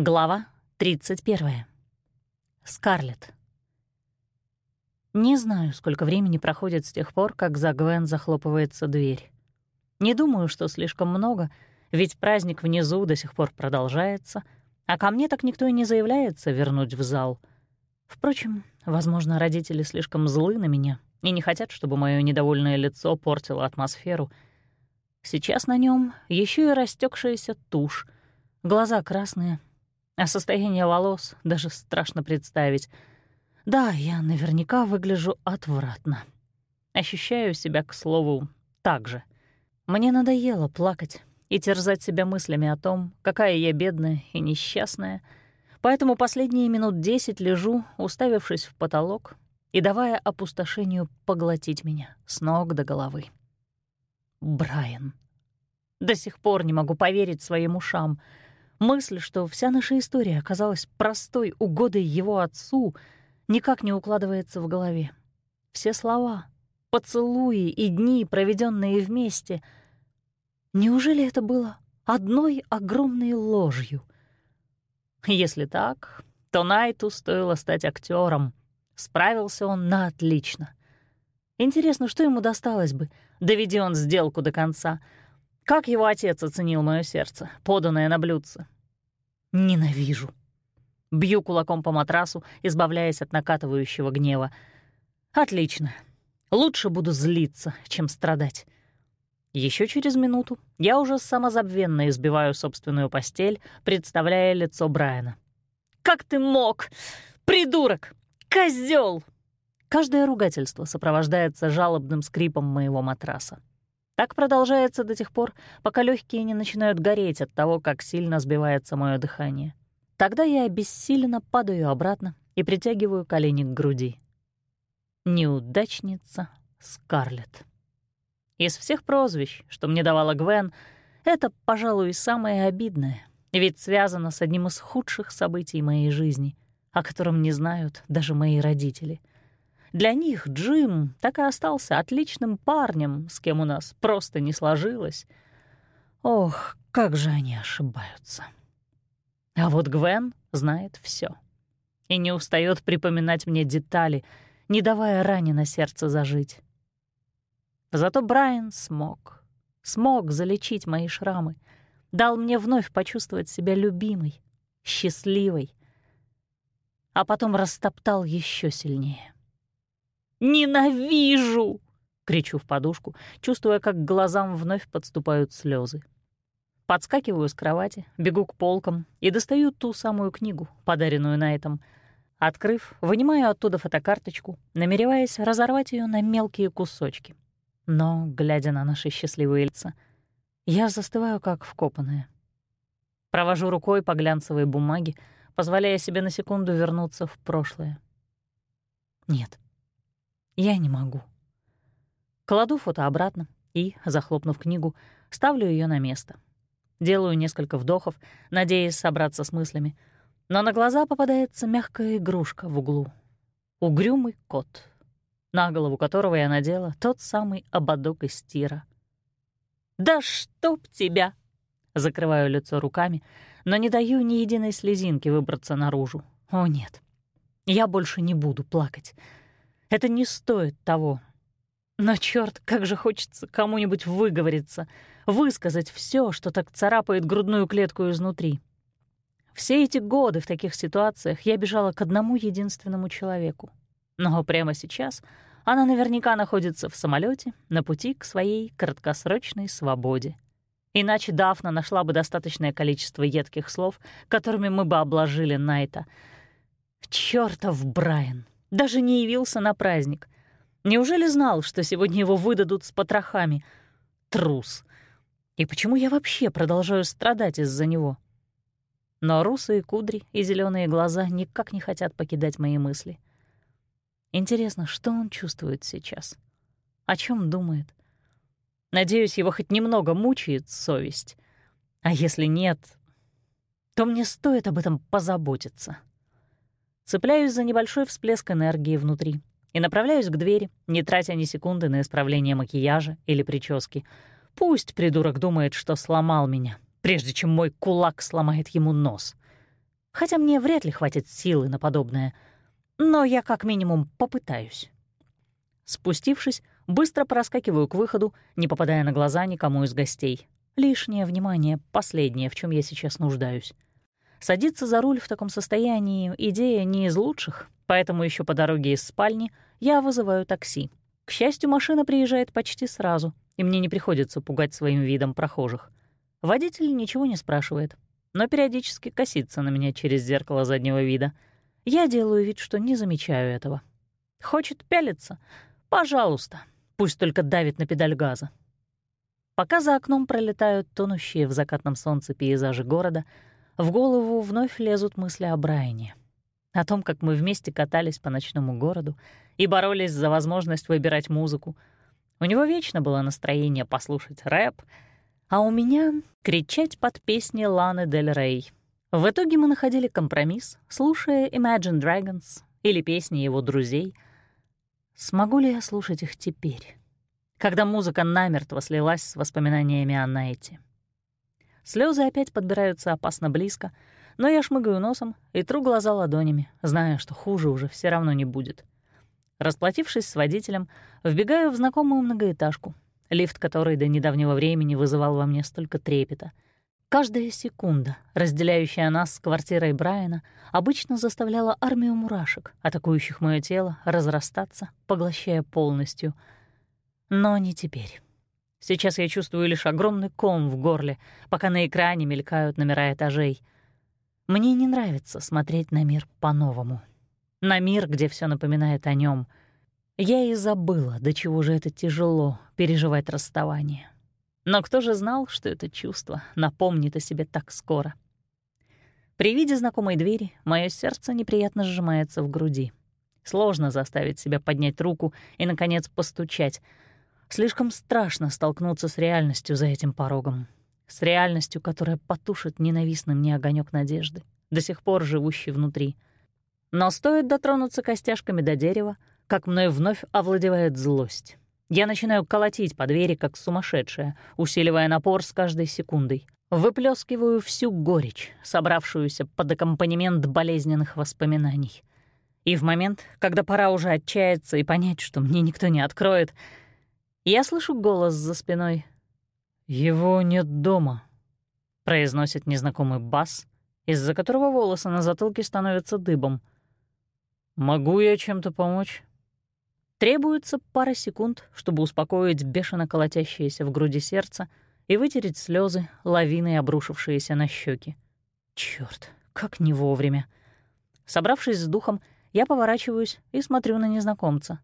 Глава 31. Скарлетт. Не знаю, сколько времени проходит с тех пор, как за Гвен захлопывается дверь. Не думаю, что слишком много, ведь праздник внизу до сих пор продолжается, а ко мне так никто и не заявляется вернуть в зал. Впрочем, возможно, родители слишком злы на меня и не хотят, чтобы мое недовольное лицо портило атмосферу. Сейчас на нем еще и растекшаяся тушь, глаза красные — а состояние волос даже страшно представить. Да, я наверняка выгляжу отвратно. Ощущаю себя, к слову, так же. Мне надоело плакать и терзать себя мыслями о том, какая я бедная и несчастная, поэтому последние минут десять лежу, уставившись в потолок и давая опустошению поглотить меня с ног до головы. Брайан. До сих пор не могу поверить своим ушам — Мысль, что вся наша история оказалась простой угодой его отцу, никак не укладывается в голове. Все слова, поцелуи и дни, проведенные вместе. Неужели это было одной огромной ложью? Если так, то Найту стоило стать актером. Справился он на отлично. Интересно, что ему досталось бы, доведи он сделку до конца — как его отец оценил мое сердце, поданное на блюдце? Ненавижу. Бью кулаком по матрасу, избавляясь от накатывающего гнева. Отлично. Лучше буду злиться, чем страдать. Еще через минуту я уже самозабвенно избиваю собственную постель, представляя лицо Брайана. «Как ты мог? Придурок! Козёл!» Каждое ругательство сопровождается жалобным скрипом моего матраса. Так продолжается до тех пор, пока легкие не начинают гореть от того, как сильно сбивается мое дыхание. Тогда я обессиленно падаю обратно и притягиваю колени к груди. Неудачница Скарлетт. Из всех прозвищ, что мне давала Гвен, это, пожалуй, самое обидное, ведь связано с одним из худших событий моей жизни, о котором не знают даже мои родители — для них Джим так и остался отличным парнем, с кем у нас просто не сложилось. Ох, как же они ошибаются. А вот Гвен знает все и не устает припоминать мне детали, не давая ране на сердце зажить. Зато Брайан смог, смог залечить мои шрамы, дал мне вновь почувствовать себя любимой, счастливой, а потом растоптал еще сильнее. «Ненавижу!» — кричу в подушку, чувствуя, как к глазам вновь подступают слезы. Подскакиваю с кровати, бегу к полкам и достаю ту самую книгу, подаренную на этом. Открыв, вынимаю оттуда фотокарточку, намереваясь разорвать ее на мелкие кусочки. Но, глядя на наши счастливые лица, я застываю как вкопанная. Провожу рукой по глянцевой бумаге, позволяя себе на секунду вернуться в прошлое. Нет, я не могу. Кладу фото обратно и, захлопнув книгу, ставлю ее на место. Делаю несколько вдохов, надеясь собраться с мыслями, но на глаза попадается мягкая игрушка в углу. Угрюмый кот, на голову которого я надела тот самый ободок из тира. «Да чтоб тебя!» Закрываю лицо руками, но не даю ни единой слезинки выбраться наружу. О нет, я больше не буду плакать. Это не стоит того. Но черт, как же хочется кому-нибудь выговориться, высказать все, что так царапает грудную клетку изнутри. Все эти годы в таких ситуациях я бежала к одному единственному человеку. Но прямо сейчас она наверняка находится в самолете на пути к своей краткосрочной свободе. Иначе Дафна нашла бы достаточное количество едких слов, которыми мы бы обложили Найта. Чёртов Брайан! Даже не явился на праздник. Неужели знал, что сегодня его выдадут с потрохами? Трус. И почему я вообще продолжаю страдать из-за него? Но русые кудри и зеленые глаза никак не хотят покидать мои мысли. Интересно, что он чувствует сейчас? О чем думает? Надеюсь, его хоть немного мучает совесть. А если нет, то мне стоит об этом позаботиться. Цепляюсь за небольшой всплеск энергии внутри и направляюсь к двери, не тратя ни секунды на исправление макияжа или прически. Пусть придурок думает, что сломал меня, прежде чем мой кулак сломает ему нос. Хотя мне вряд ли хватит силы на подобное. Но я как минимум попытаюсь. Спустившись, быстро проскакиваю к выходу, не попадая на глаза никому из гостей. Лишнее внимание — последнее, в чем я сейчас нуждаюсь. Садиться за руль в таком состоянии — идея не из лучших, поэтому еще по дороге из спальни я вызываю такси. К счастью, машина приезжает почти сразу, и мне не приходится пугать своим видом прохожих. Водитель ничего не спрашивает, но периодически косится на меня через зеркало заднего вида. Я делаю вид, что не замечаю этого. Хочет пялиться? Пожалуйста, пусть только давит на педаль газа. Пока за окном пролетают тонущие в закатном солнце пейзажи города, в голову вновь лезут мысли о Брайане. О том, как мы вместе катались по ночному городу и боролись за возможность выбирать музыку. У него вечно было настроение послушать рэп, а у меня — кричать под песни Ланы Дель Рей. В итоге мы находили компромисс, слушая Imagine Dragons или песни его друзей. Смогу ли я слушать их теперь? когда музыка намертво слилась с воспоминаниями о Найте. Слезы опять подбираются опасно близко, но я шмыгаю носом и тру глаза ладонями, зная, что хуже уже все равно не будет. Расплатившись с водителем, вбегаю в знакомую многоэтажку, лифт которой до недавнего времени вызывал во мне столько трепета. Каждая секунда, разделяющая нас с квартирой Брайана, обычно заставляла армию мурашек, атакующих мое тело, разрастаться, поглощая полностью — но не теперь. Сейчас я чувствую лишь огромный ком в горле, пока на экране мелькают номера этажей. Мне не нравится смотреть на мир по-новому. На мир, где все напоминает о нем. Я и забыла, до чего же это тяжело переживать расставание. Но кто же знал, что это чувство напомнит о себе так скоро? При виде знакомой двери мое сердце неприятно сжимается в груди. Сложно заставить себя поднять руку и, наконец, постучать — Слишком страшно столкнуться с реальностью за этим порогом. С реальностью, которая потушит ненавистный мне огонек надежды, до сих пор живущий внутри. Но стоит дотронуться костяшками до дерева, как мной вновь овладевает злость. Я начинаю колотить по двери, как сумасшедшая, усиливая напор с каждой секундой. Выплескиваю всю горечь, собравшуюся под аккомпанемент болезненных воспоминаний. И в момент, когда пора уже отчаяться и понять, что мне никто не откроет, я слышу голос за спиной. «Его нет дома», — произносит незнакомый бас, из-за которого волосы на затылке становятся дыбом. «Могу я чем-то помочь?» Требуется пара секунд, чтобы успокоить бешено колотящееся в груди сердце и вытереть слезы, лавиной обрушившиеся на щеки. Черт, как не вовремя. Собравшись с духом, я поворачиваюсь и смотрю на незнакомца.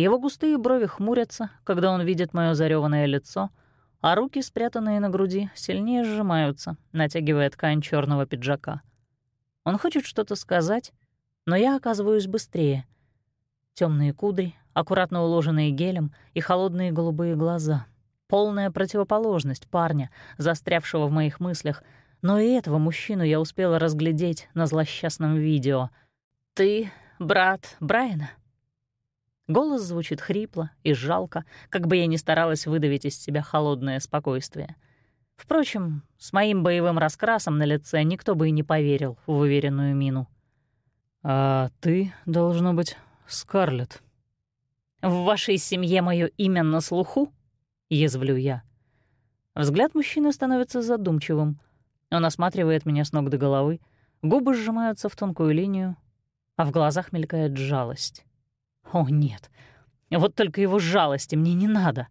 Его густые брови хмурятся, когда он видит мое зареванное лицо, а руки, спрятанные на груди, сильнее сжимаются, натягивая ткань черного пиджака. Он хочет что-то сказать, но я оказываюсь быстрее. Темные кудри, аккуратно уложенные гелем, и холодные голубые глаза. Полная противоположность парня, застрявшего в моих мыслях, но и этого мужчину я успела разглядеть на злосчастном видео. «Ты брат Брайана?» Голос звучит хрипло и жалко, как бы я ни старалась выдавить из себя холодное спокойствие. Впрочем, с моим боевым раскрасом на лице никто бы и не поверил в уверенную мину. «А ты, должно быть, Скарлетт». «В вашей семье мое имя на слуху?» — язвлю я. Взгляд мужчины становится задумчивым. Он осматривает меня с ног до головы, губы сжимаются в тонкую линию, а в глазах мелькает жалость. О, нет. Вот только его жалости мне не надо.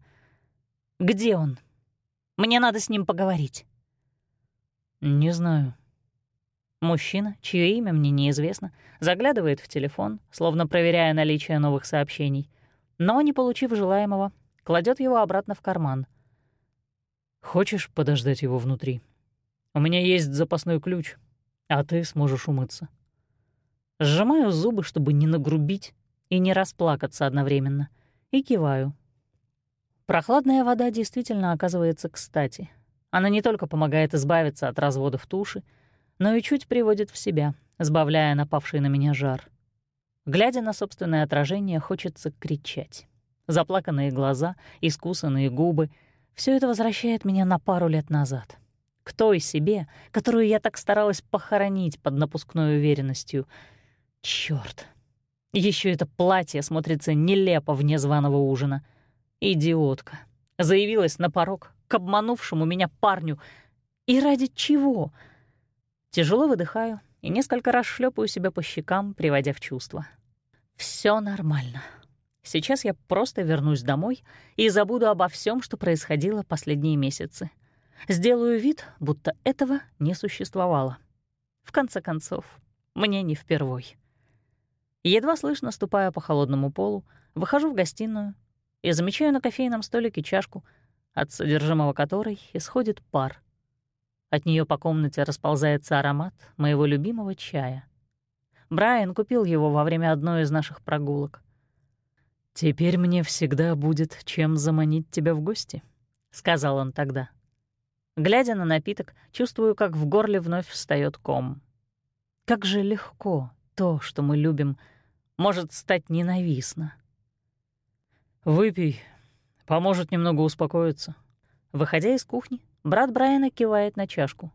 Где он? Мне надо с ним поговорить. Не знаю. Мужчина, чье имя мне неизвестно, заглядывает в телефон, словно проверяя наличие новых сообщений, но, не получив желаемого, кладет его обратно в карман. «Хочешь подождать его внутри? У меня есть запасной ключ, а ты сможешь умыться». Сжимаю зубы, чтобы не нагрубить, и не расплакаться одновременно, и киваю. Прохладная вода действительно оказывается кстати. Она не только помогает избавиться от разводов туши, но и чуть приводит в себя, сбавляя напавший на меня жар. Глядя на собственное отражение, хочется кричать. Заплаканные глаза, искусанные губы — все это возвращает меня на пару лет назад. к той себе, которую я так старалась похоронить под напускной уверенностью. Чёрт! Еще это платье смотрится нелепо вне званого ужина. Идиотка. Заявилась на порог к обманувшему меня парню. И ради чего? Тяжело выдыхаю и несколько раз шлепаю себя по щекам, приводя в чувство. Все нормально. Сейчас я просто вернусь домой и забуду обо всем, что происходило последние месяцы. Сделаю вид, будто этого не существовало. В конце концов, мне не впервой. Едва слышно, ступая по холодному полу, выхожу в гостиную и замечаю на кофейном столике чашку, от содержимого которой исходит пар. От нее по комнате расползается аромат моего любимого чая. Брайан купил его во время одной из наших прогулок. «Теперь мне всегда будет чем заманить тебя в гости», — сказал он тогда. Глядя на напиток, чувствую, как в горле вновь встает ком. Как же легко то, что мы любим, может стать ненавистно. «Выпей, поможет немного успокоиться». Выходя из кухни, брат Брайана кивает на чашку.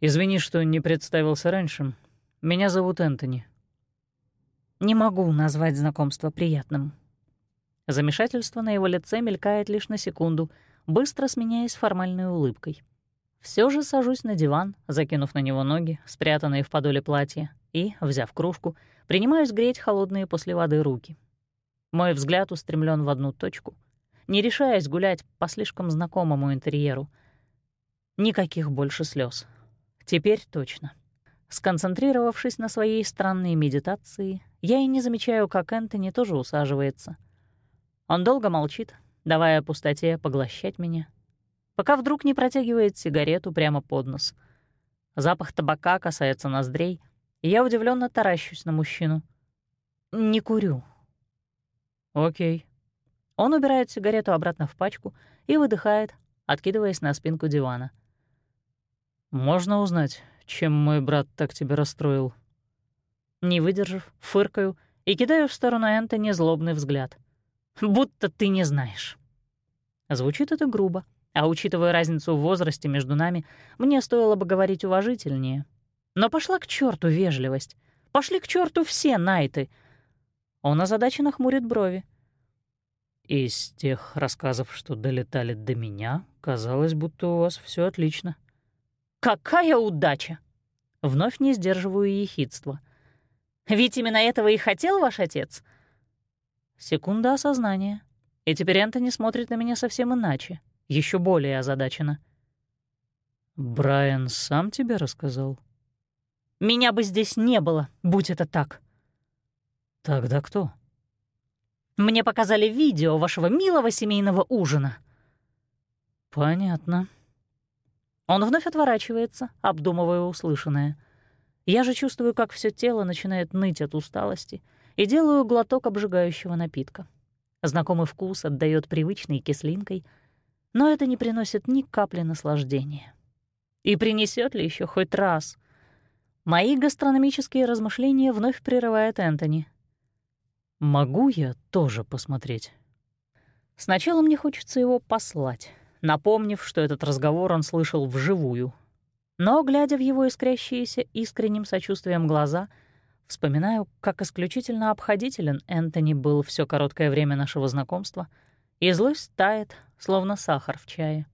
«Извини, что не представился раньше. Меня зовут Энтони». Не могу назвать знакомство приятным. Замешательство на его лице мелькает лишь на секунду, быстро сменяясь формальной улыбкой. Все же сажусь на диван, закинув на него ноги, спрятанные в подоле платья, и, взяв кружку, принимаюсь греть холодные после воды руки. Мой взгляд устремлен в одну точку, не решаясь гулять по слишком знакомому интерьеру. Никаких больше слез. Теперь точно. Сконцентрировавшись на своей странной медитации, я и не замечаю, как Энтони тоже усаживается. Он долго молчит, давая пустоте поглощать меня, пока вдруг не протягивает сигарету прямо под нос. Запах табака касается ноздрей, я удивленно таращусь на мужчину. Не курю. Окей. Он убирает сигарету обратно в пачку и выдыхает, откидываясь на спинку дивана. «Можно узнать, чем мой брат так тебя расстроил?» Не выдержав, фыркаю и кидаю в сторону Энтони злобный взгляд. «Будто ты не знаешь». Звучит это грубо, а учитывая разницу в возрасте между нами, мне стоило бы говорить уважительнее. Но пошла к черту вежливость. Пошли к черту все найты. Он озадаченно хмурит брови. Из тех рассказов, что долетали до меня, казалось, будто у вас все отлично. Какая удача! Вновь не сдерживаю ехидства. Ведь именно этого и хотел ваш отец. Секунда осознания. И теперь Энтони смотрит на меня совсем иначе, еще более озадаченно. «Брайан сам тебе рассказал?» «Меня бы здесь не было, будь это так». «Тогда кто?» «Мне показали видео вашего милого семейного ужина». «Понятно». Он вновь отворачивается, обдумывая услышанное. Я же чувствую, как все тело начинает ныть от усталости, и делаю глоток обжигающего напитка. Знакомый вкус отдает привычной кислинкой, но это не приносит ни капли наслаждения. И принесет ли еще хоть раз? Мои гастрономические размышления вновь прерывает Энтони. «Могу я тоже посмотреть?» Сначала мне хочется его послать, напомнив, что этот разговор он слышал вживую. Но, глядя в его искрящиеся искренним сочувствием глаза — Вспоминаю, как исключительно обходителен Энтони был все короткое время нашего знакомства, и злость тает, словно сахар в чае.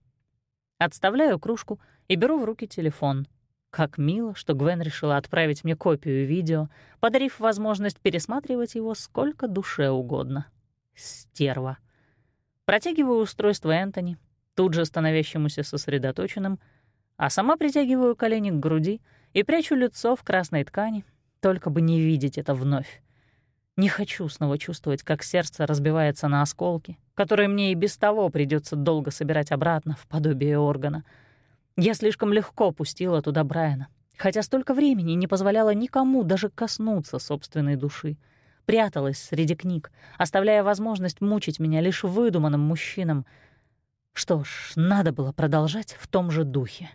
Отставляю кружку и беру в руки телефон. Как мило, что Гвен решила отправить мне копию видео, подарив возможность пересматривать его сколько душе угодно. Стерва. Протягиваю устройство Энтони, тут же становящемуся сосредоточенным, а сама притягиваю колени к груди и прячу лицо в красной ткани, только бы не видеть это вновь. Не хочу снова чувствовать, как сердце разбивается на осколки, которые мне и без того придется долго собирать обратно в подобие органа. Я слишком легко пустила туда Брайана, хотя столько времени не позволяла никому даже коснуться собственной души. Пряталась среди книг, оставляя возможность мучить меня лишь выдуманным мужчинам. Что ж, надо было продолжать в том же духе.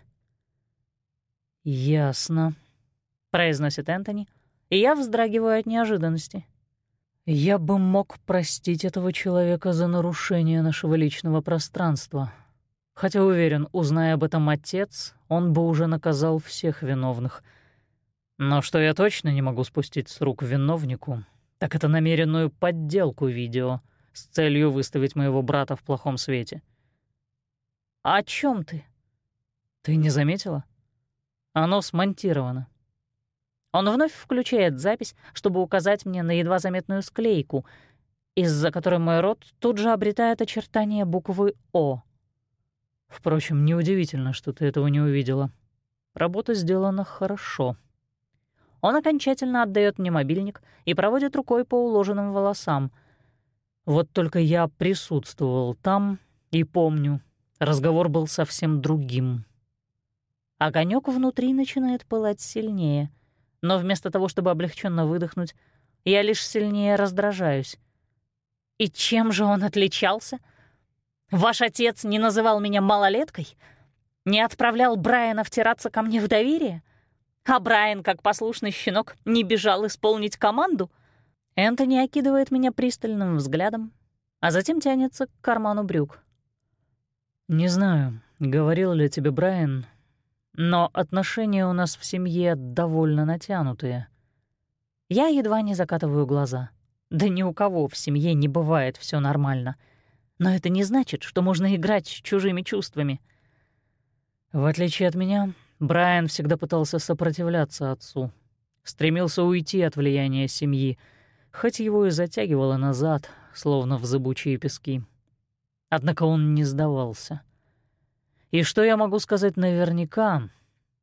«Ясно», — произносит Энтони, и я вздрагиваю от неожиданности. «Я бы мог простить этого человека за нарушение нашего личного пространства. Хотя уверен, узная об этом отец, он бы уже наказал всех виновных. Но что я точно не могу спустить с рук виновнику, так это намеренную подделку видео с целью выставить моего брата в плохом свете. «О чем ты?» «Ты не заметила? Оно смонтировано». Он вновь включает запись, чтобы указать мне на едва заметную склейку, из-за которой мой рот тут же обретает очертания буквы «О». Впрочем, неудивительно, что ты этого не увидела. Работа сделана хорошо. Он окончательно отдает мне мобильник и проводит рукой по уложенным волосам. Вот только я присутствовал там и помню, разговор был совсем другим. Огонек внутри начинает пылать сильнее, но вместо того, чтобы облегченно выдохнуть, я лишь сильнее раздражаюсь. И чем же он отличался? Ваш отец не называл меня малолеткой? Не отправлял Брайана втираться ко мне в доверие? А Брайан, как послушный щенок, не бежал исполнить команду? Энтони окидывает меня пристальным взглядом, а затем тянется к карману брюк. «Не знаю, говорил ли тебе Брайан, но отношения у нас в семье довольно натянутые». Я едва не закатываю глаза. Да ни у кого в семье не бывает все нормально. Но это не значит, что можно играть с чужими чувствами. В отличие от меня, Брайан всегда пытался сопротивляться отцу, стремился уйти от влияния семьи, хоть его и затягивало назад, словно в зыбучие пески. Однако он не сдавался. И что я могу сказать наверняка,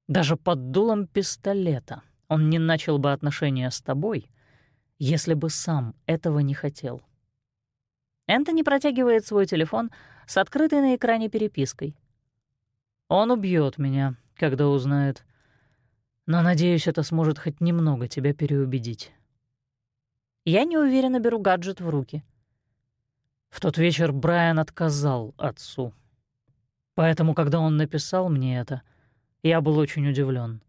даже под дулом пистолета он не начал бы отношения с тобой, если бы сам этого не хотел. Энтони протягивает свой телефон с открытой на экране перепиской. Он убьет меня, когда узнает. Но, надеюсь, это сможет хоть немного тебя переубедить. Я неуверенно беру гаджет в руки. В тот вечер Брайан отказал отцу. Поэтому, когда он написал мне это, я был очень удивлен.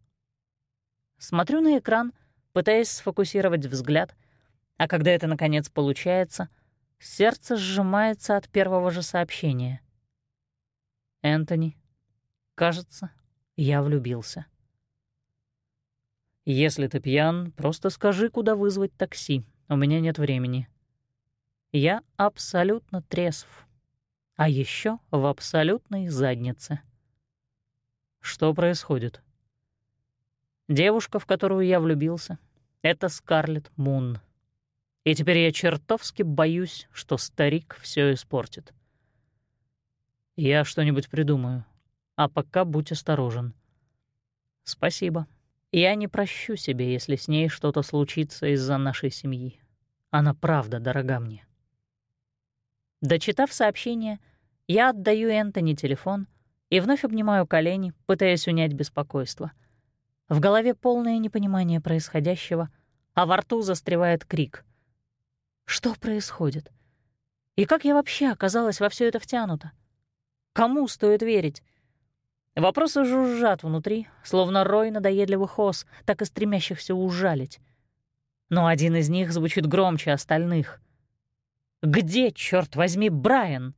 Смотрю на экран, пытаясь сфокусировать взгляд, а когда это, наконец, получается, сердце сжимается от первого же сообщения. Энтони, кажется, я влюбился. Если ты пьян, просто скажи, куда вызвать такси. У меня нет времени. Я абсолютно трезв. А еще в абсолютной заднице. Что происходит? Девушка, в которую я влюбился, — это Скарлетт Мун. И теперь я чертовски боюсь, что старик все испортит. Я что-нибудь придумаю, а пока будь осторожен. Спасибо. Я не прощу себе, если с ней что-то случится из-за нашей семьи. Она правда дорога мне. Дочитав сообщение, я отдаю Энтони телефон и вновь обнимаю колени, пытаясь унять беспокойство. В голове полное непонимание происходящего, а во рту застревает крик. Что происходит? И как я вообще оказалась во все это втянута? Кому стоит верить? Вопросы жужжат внутри, словно рой надоедливых ос, так и стремящихся ужалить. Но один из них звучит громче остальных. «Где, черт возьми, Брайан?»